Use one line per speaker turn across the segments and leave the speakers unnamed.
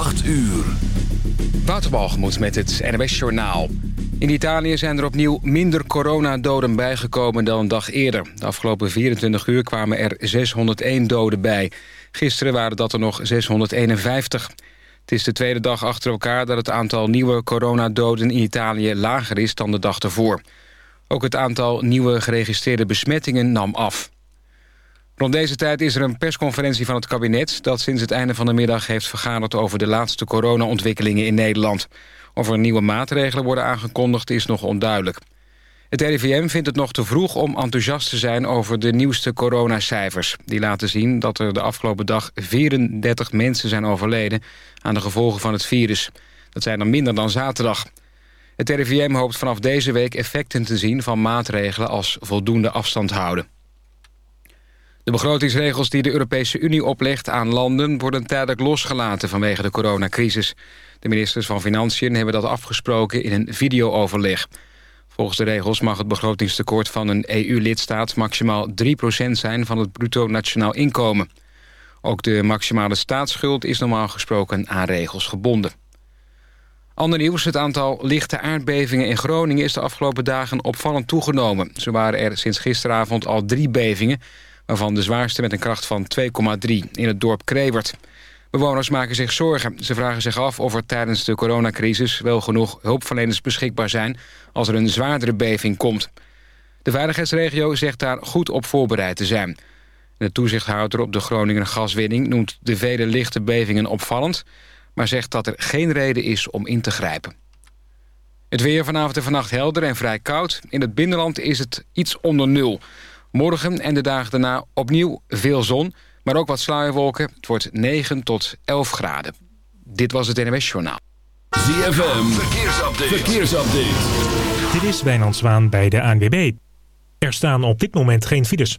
8 uur.
Waterbalgemoed met het NWS Journaal. In Italië zijn er opnieuw minder coronadoden bijgekomen dan een dag eerder. De afgelopen 24 uur kwamen er 601 doden bij. Gisteren waren dat er nog 651. Het is de tweede dag achter elkaar dat het aantal nieuwe coronadoden in Italië lager is dan de dag ervoor. Ook het aantal nieuwe geregistreerde besmettingen nam af. Rond deze tijd is er een persconferentie van het kabinet... dat sinds het einde van de middag heeft vergaderd... over de laatste corona-ontwikkelingen in Nederland. Of er nieuwe maatregelen worden aangekondigd is nog onduidelijk. Het RIVM vindt het nog te vroeg om enthousiast te zijn... over de nieuwste coronacijfers. Die laten zien dat er de afgelopen dag 34 mensen zijn overleden... aan de gevolgen van het virus. Dat zijn er minder dan zaterdag. Het RIVM hoopt vanaf deze week effecten te zien... van maatregelen als voldoende afstand houden. De begrotingsregels die de Europese Unie oplegt aan landen... worden tijdelijk losgelaten vanwege de coronacrisis. De ministers van Financiën hebben dat afgesproken in een videooverleg. Volgens de regels mag het begrotingstekort van een EU-lidstaat... maximaal 3% zijn van het bruto nationaal inkomen. Ook de maximale staatsschuld is normaal gesproken aan regels gebonden. Ander nieuws, het aantal lichte aardbevingen in Groningen... is de afgelopen dagen opvallend toegenomen. Zo waren er sinds gisteravond al drie bevingen waarvan de zwaarste met een kracht van 2,3 in het dorp Krewert. Bewoners maken zich zorgen. Ze vragen zich af of er tijdens de coronacrisis wel genoeg hulpverleners beschikbaar zijn als er een zwaardere beving komt. De veiligheidsregio zegt daar goed op voorbereid te zijn. De toezichthouder op de Groningen gaswinning noemt de vele lichte bevingen opvallend, maar zegt dat er geen reden is om in te grijpen. Het weer vanavond en vannacht helder en vrij koud. In het binnenland is het iets onder nul. Morgen en de dagen daarna opnieuw veel zon, maar ook wat sluierwolken. Het wordt 9 tot 11 graden. Dit was het NMS Journaal.
ZFM, verkeersupdate. verkeersupdate.
Dit is Wijnand Zwaan bij de ANWB. Er staan op dit moment geen files.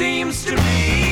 seems to
me.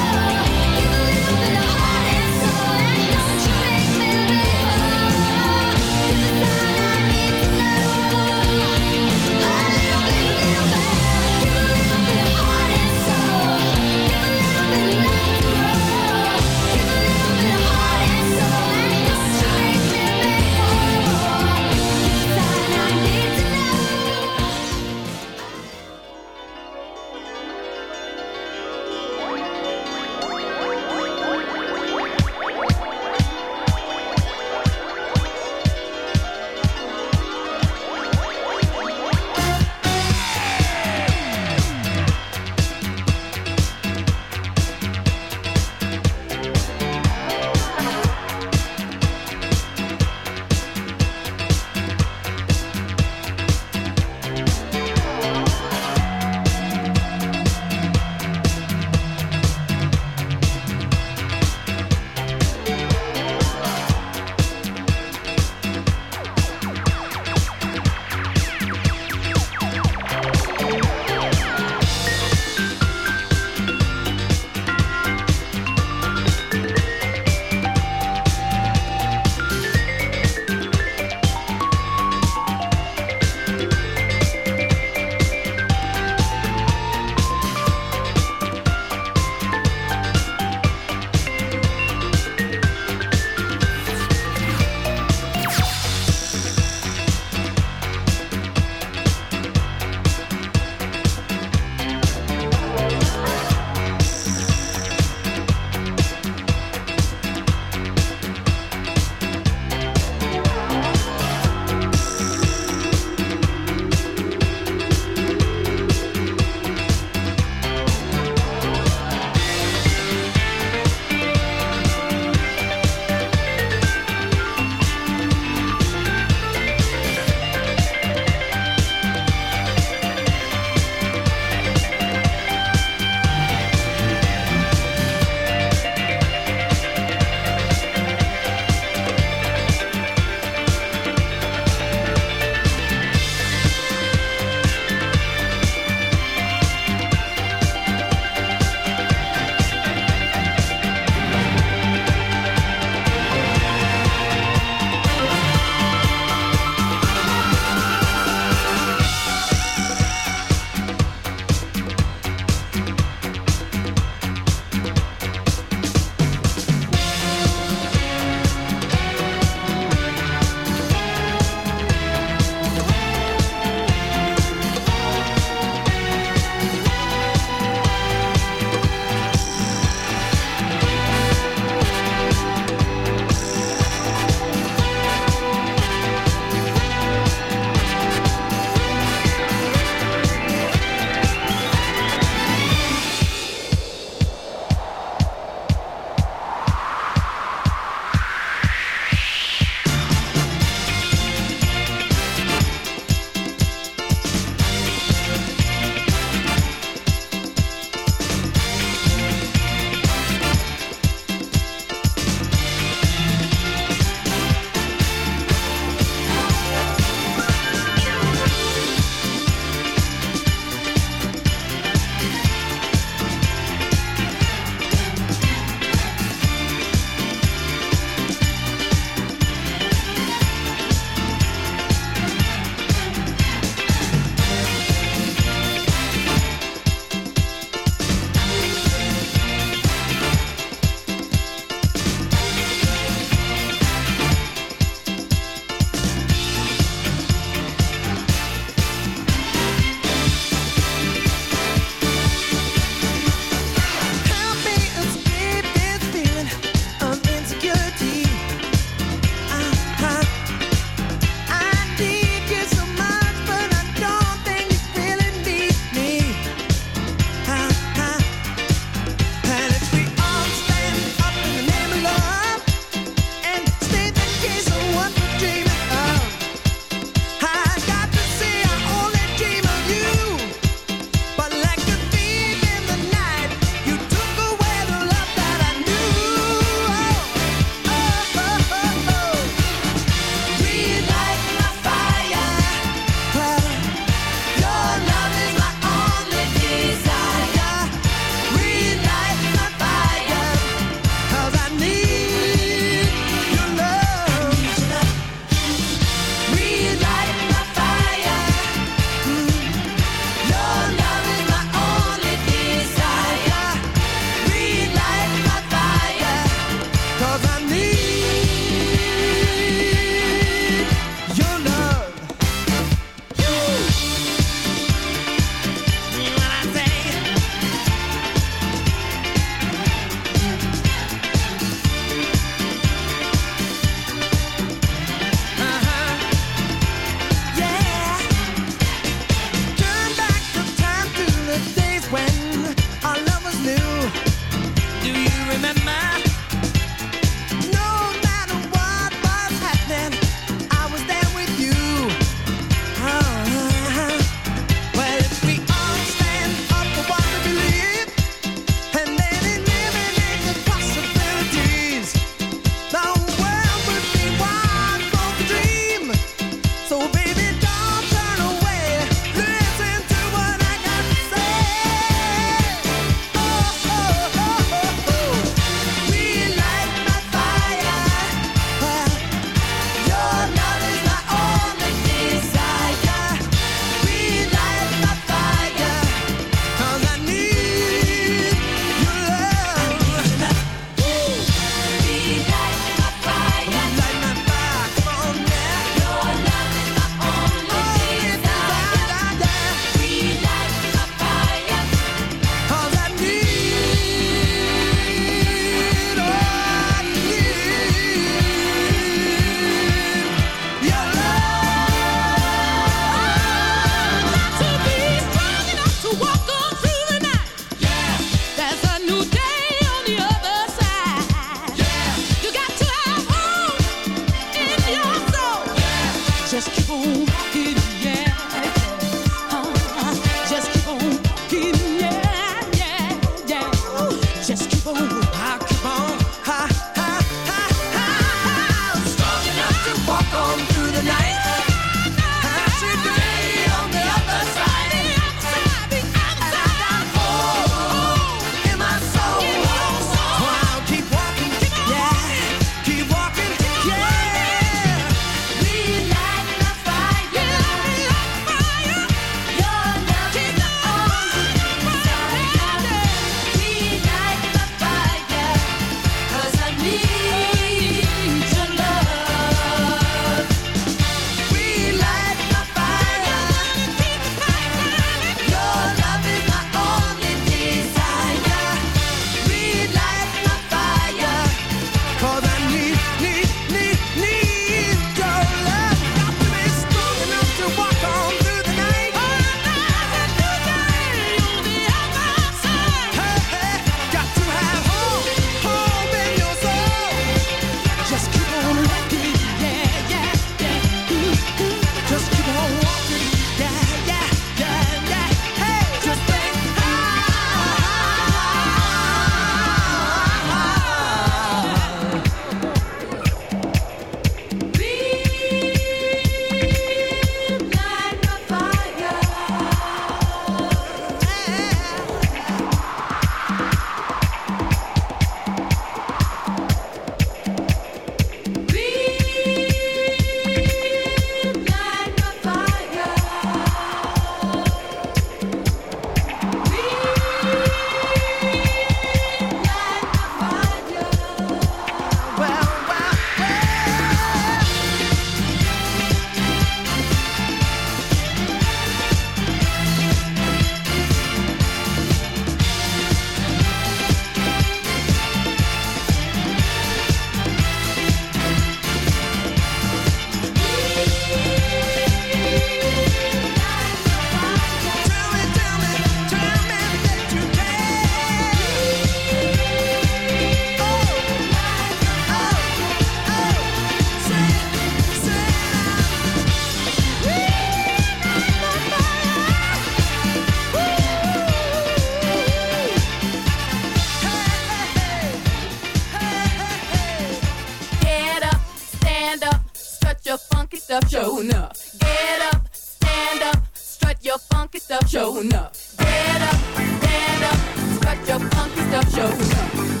stuff showing up. Get up, stand up, strut your funky stuff showing up.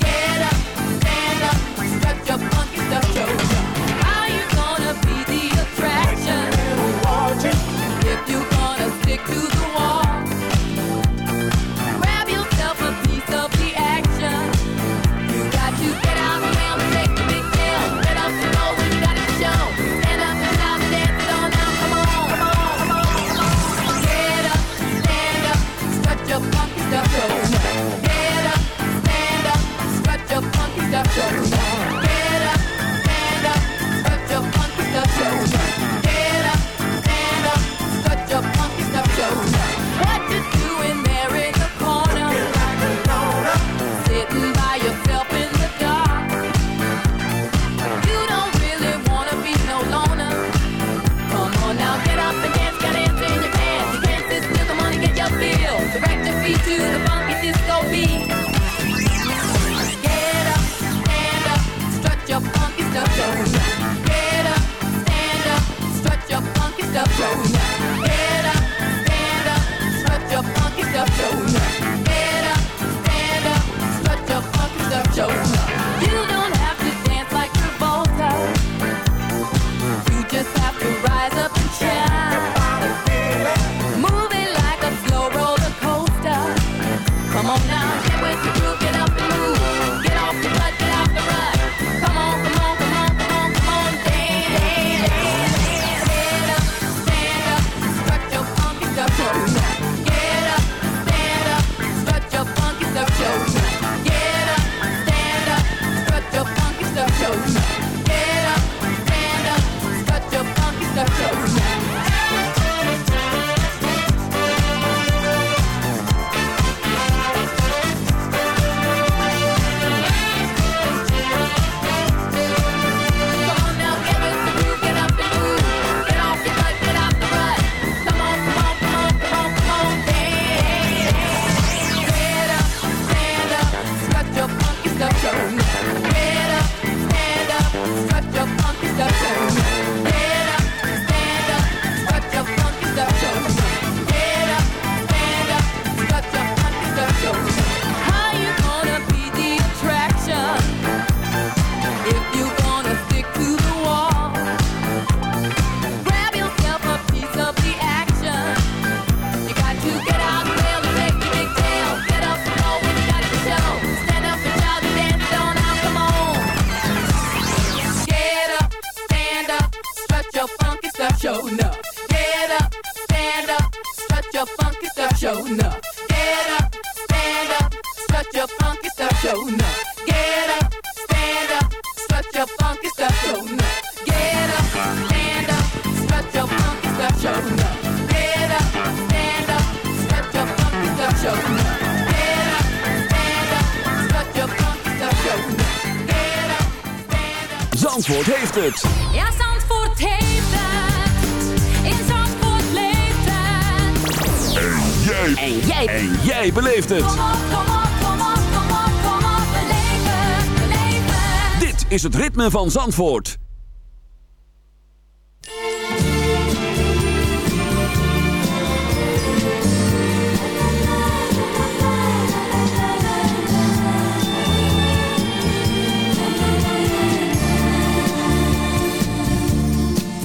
het ritme van Zandvoort.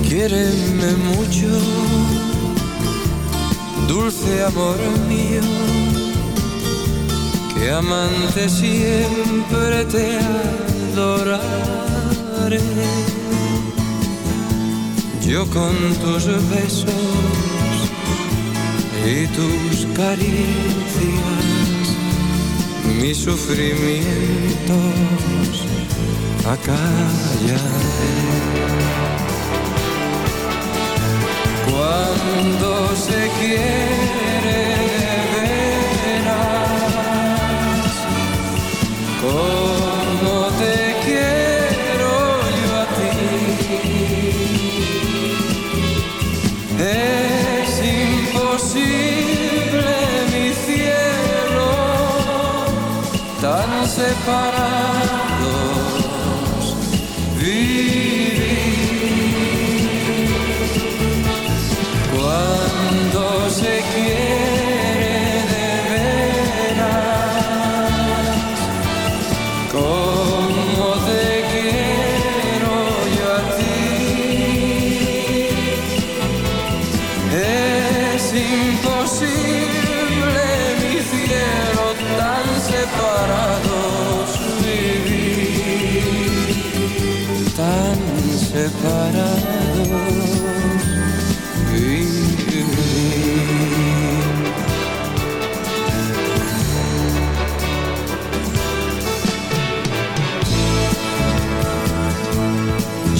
Quiereme mucho, dulce amor mío, que amante siempre te ha adorare. Yo con tus besos y tus caricias, mis sufrimientos acallaré. Cuando se quiere verás. Oh, separar.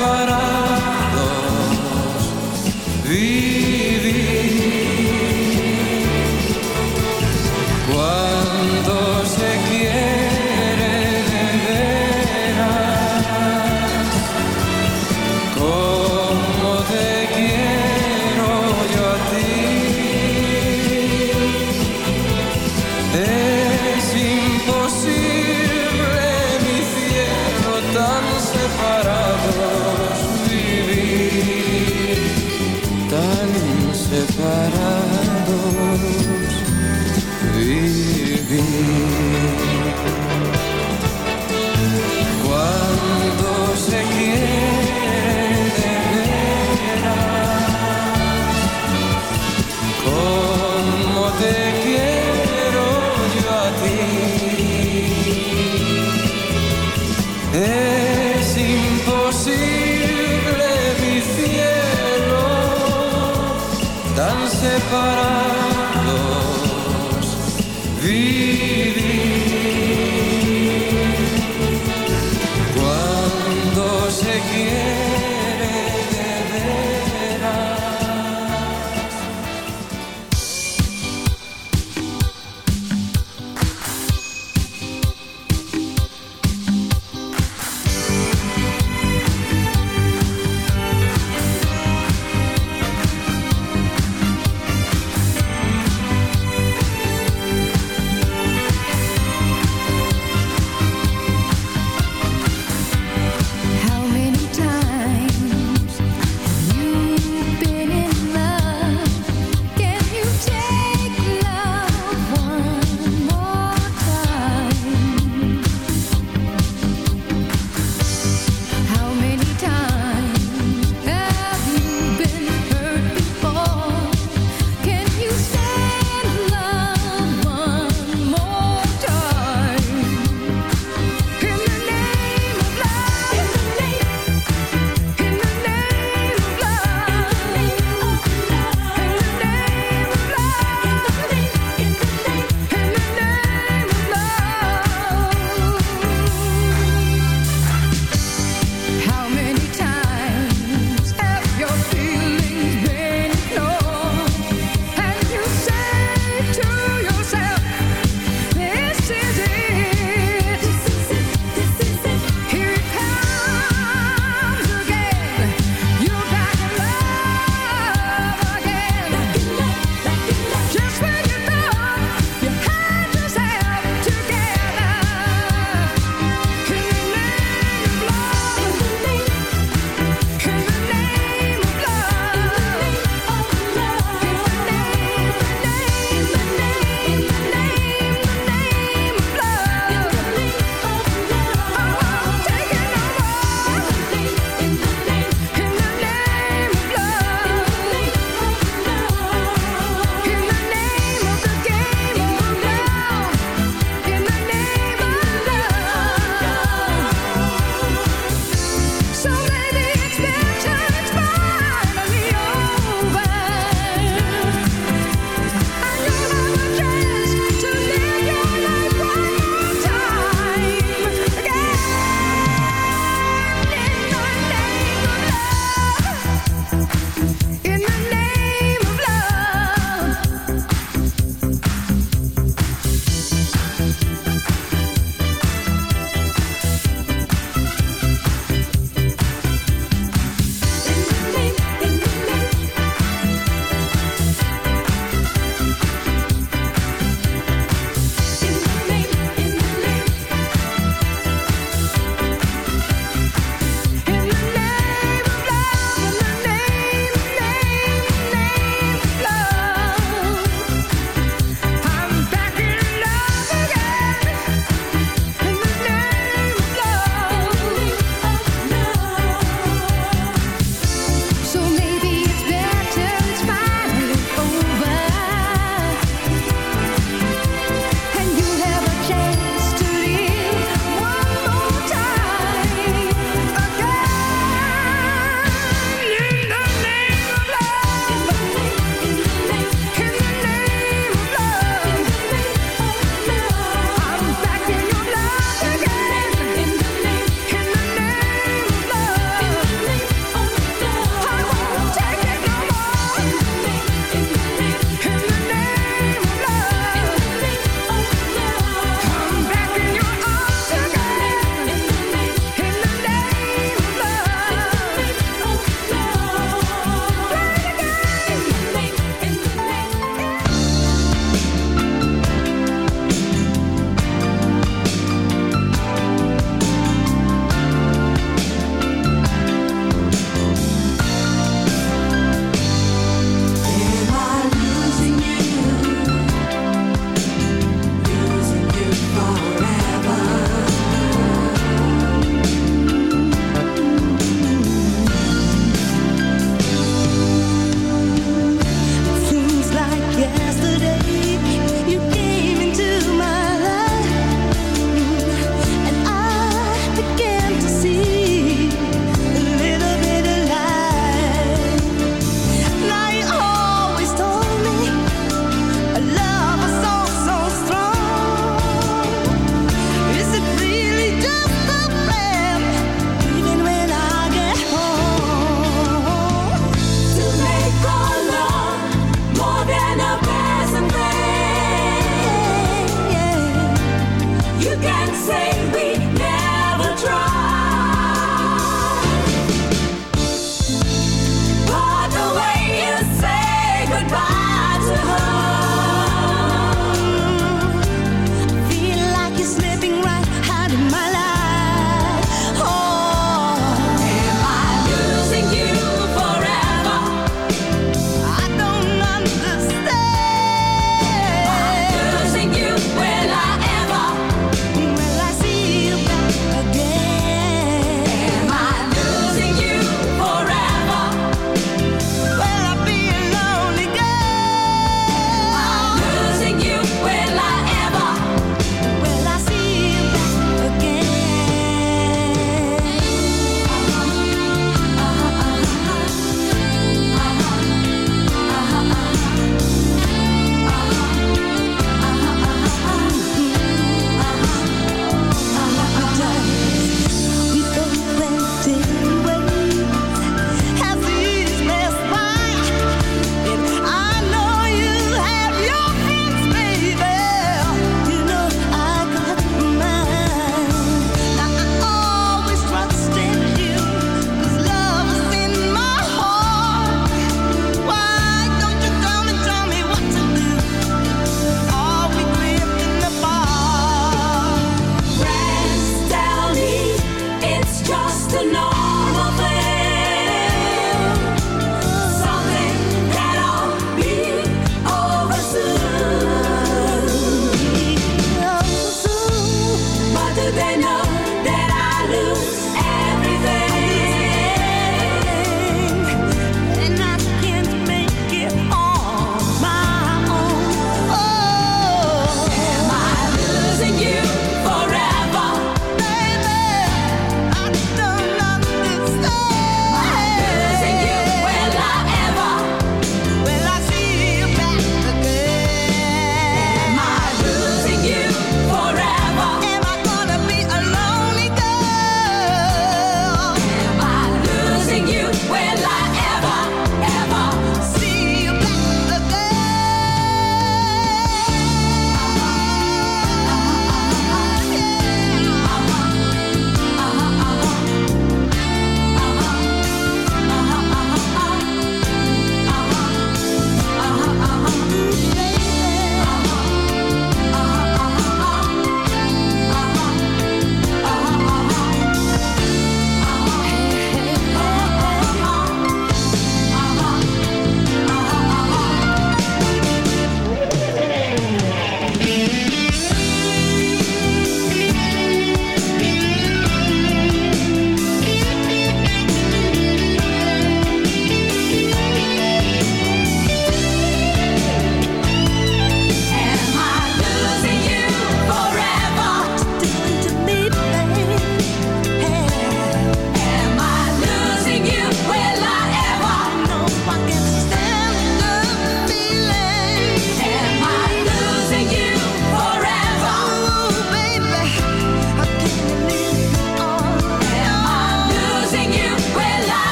but